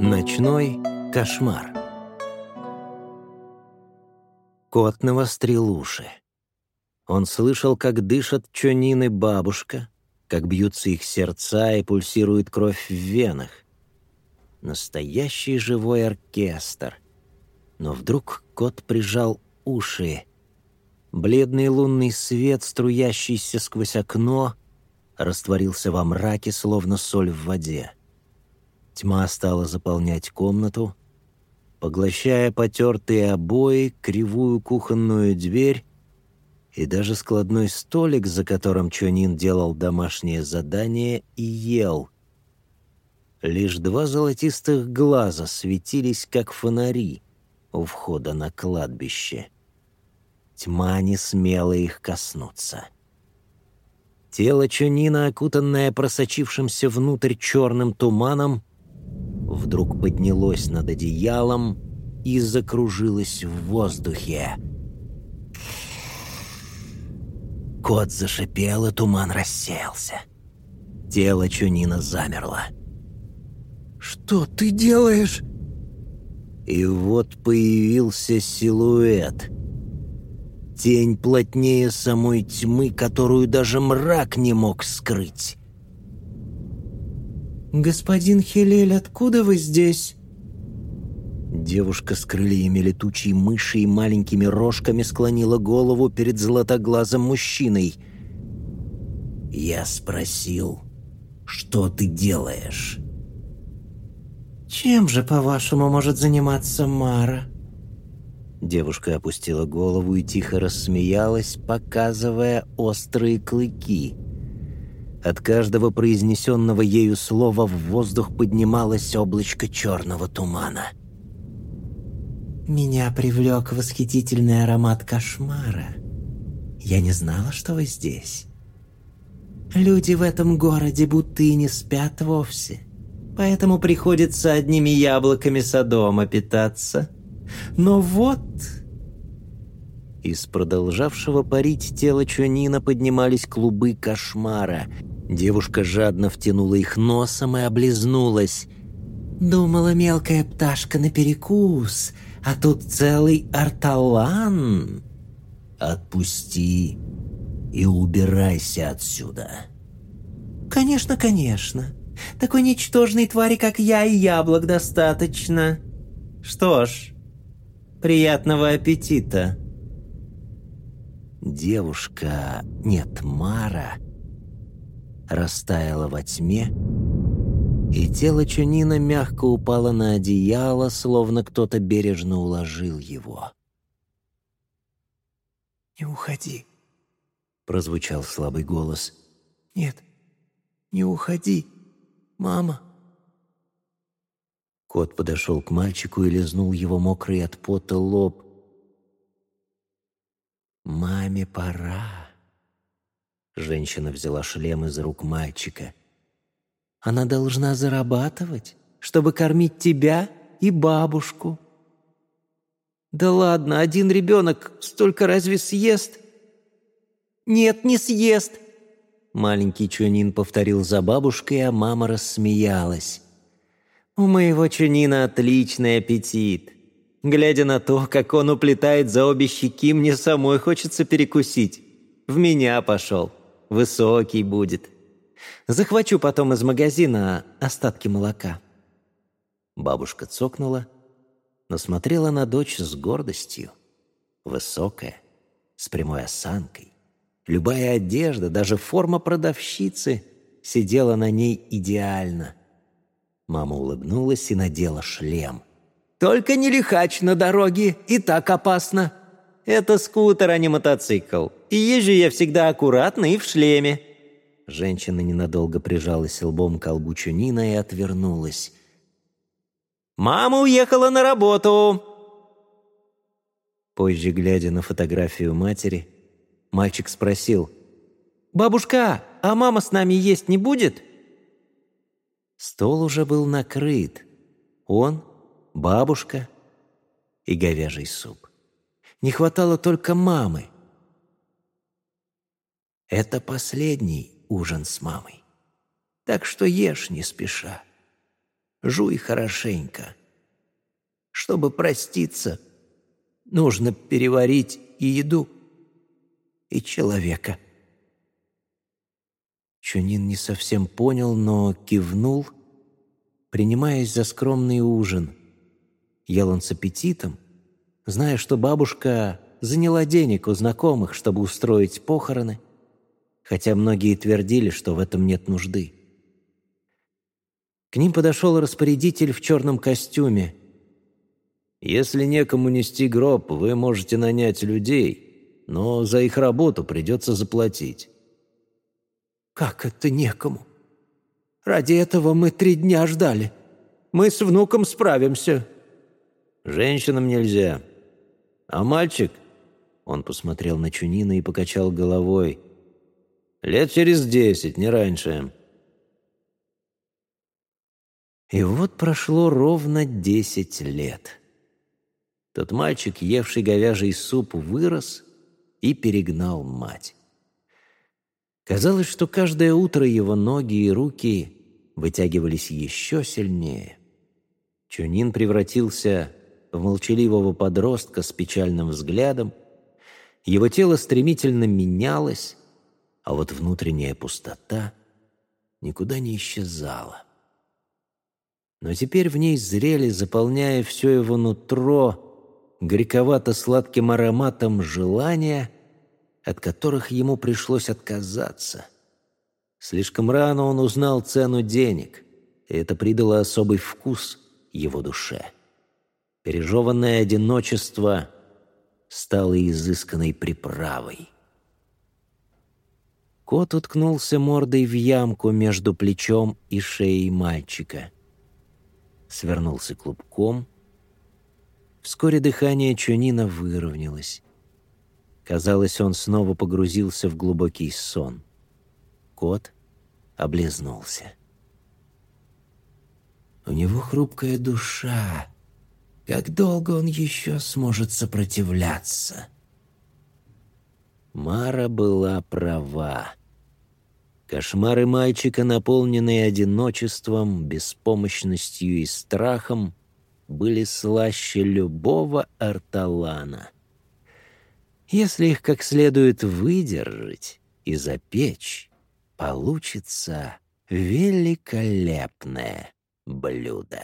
Ночной кошмар. Кот навострил уши. Он слышал, как дышат Чонин бабушка, как бьются их сердца и пульсирует кровь в венах. Настоящий живой оркестр. Но вдруг кот прижал уши. Бледный лунный свет, струящийся сквозь окно, растворился во мраке, словно соль в воде. Тьма стала заполнять комнату, поглощая потертые обои, кривую кухонную дверь и даже складной столик, за которым Чонин делал домашнее задание и ел. Лишь два золотистых глаза светились, как фонари у входа на кладбище. Тьма не смела их коснуться. Тело Чонина, окутанное просочившимся внутрь черным туманом, вдруг поднялось над одеялом и закружилось в воздухе. Кот зашипел, и туман рассеялся. Тело Чунина замерло. «Что ты делаешь?» И вот появился силуэт. Тень плотнее самой тьмы, которую даже мрак не мог скрыть. «Господин Хелель, откуда вы здесь?» Девушка с крыльями летучей мыши и маленькими рожками склонила голову перед золотоглазым мужчиной. «Я спросил, что ты делаешь?» «Чем же, по-вашему, может заниматься Мара?» Девушка опустила голову и тихо рассмеялась, показывая острые клыки – от каждого произнесенного ею слова в воздух поднималось облачко черного тумана. «Меня привлек восхитительный аромат кошмара. Я не знала, что вы здесь. Люди в этом городе будто и не спят вовсе, поэтому приходится одними яблоками Содома питаться. Но вот...» Из продолжавшего парить тела Чонина поднимались клубы кошмара. Девушка жадно втянула их носом и облизнулась. «Думала, мелкая пташка на перекус, а тут целый арталан!» «Отпусти и убирайся отсюда!» «Конечно, конечно. Такой ничтожной твари, как я, и яблок достаточно. Что ж, приятного аппетита!» Девушка, нет, Мара, растаяла во тьме, и тело Чунина мягко упало на одеяло, словно кто-то бережно уложил его. «Не уходи», — прозвучал слабый голос. «Нет, не уходи, мама». Кот подошел к мальчику и лизнул его мокрый от пота лоб. «Маме пора». Женщина взяла шлем из рук мальчика. «Она должна зарабатывать, чтобы кормить тебя и бабушку». «Да ладно, один ребенок столько разве съест?» «Нет, не съест!» Маленький Чунин повторил за бабушкой, а мама рассмеялась. «У моего Чунина отличный аппетит. Глядя на то, как он уплетает за обе щеки, мне самой хочется перекусить. В меня пошел. Высокий будет. Захвачу потом из магазина остатки молока». Бабушка цокнула, но смотрела на дочь с гордостью. Высокая, с прямой осанкой. Любая одежда, даже форма продавщицы сидела на ней идеально. Мама улыбнулась и надела шлем – только не лихач на дороге, и так опасно. Это скутер, а не мотоцикл. И езжу я всегда аккуратно и в шлеме». Женщина ненадолго прижалась лбом к колбу Чунина и отвернулась. «Мама уехала на работу!» Позже, глядя на фотографию матери, мальчик спросил. «Бабушка, а мама с нами есть не будет?» Стол уже был накрыт. Он, бабушка и говяжий суп. Не хватало только мамы. Это последний ужин с мамой. Так что ешь не спеша. Жуй хорошенько. Чтобы проститься, нужно переварить и еду, и человека». Чунин не совсем понял, но кивнул, принимаясь за скромный ужин. Ел он с аппетитом, зная, что бабушка заняла денег у знакомых, чтобы устроить похороны, хотя многие твердили, что в этом нет нужды. К ним подошел распорядитель в черном костюме. «Если некому нести гроб, вы можете нанять людей, но за их работу придется заплатить». «Как это некому? Ради этого мы три дня ждали. Мы с внуком справимся». «Женщинам нельзя. А мальчик?» Он посмотрел на Чунина и покачал головой. «Лет через десять, не раньше». И вот прошло ровно десять лет. Тот мальчик, евший говяжий суп, вырос и перегнал мать. Казалось, что каждое утро его ноги и руки вытягивались еще сильнее. Чунин превратился в молчаливого подростка с печальным взглядом. Его тело стремительно менялось, а вот внутренняя пустота никуда не исчезала. Но теперь в ней зрели, заполняя все его нутро, горьковато-сладким ароматом желания, от которых ему пришлось отказаться. Слишком рано он узнал цену денег, и это придало особый вкус его душе. Пережеванное одиночество стало изысканной приправой. Кот уткнулся мордой в ямку между плечом и шеей мальчика — свернулся клубком. Вскоре дыхание Чунина выровнялось. Казалось, он снова погрузился в глубокий сон. Кот облизнулся. У него хрупкая душа. Как долго он еще сможет сопротивляться? Мара была права. Кошмары мальчика, наполненные одиночеством, беспомощностью и страхом, были слаще любого арталана. Если их как следует выдержать и запечь, получится великолепное блюдо.